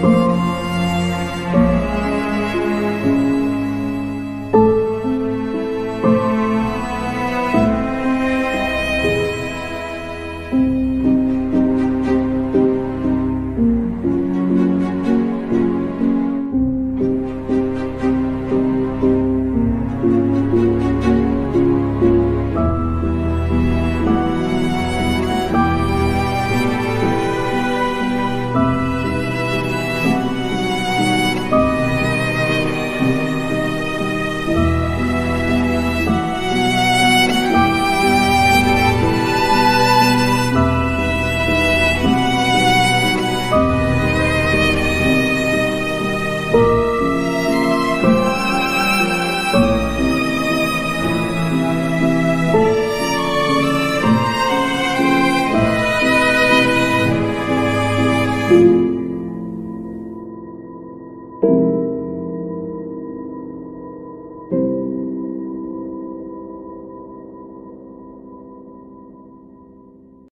そ。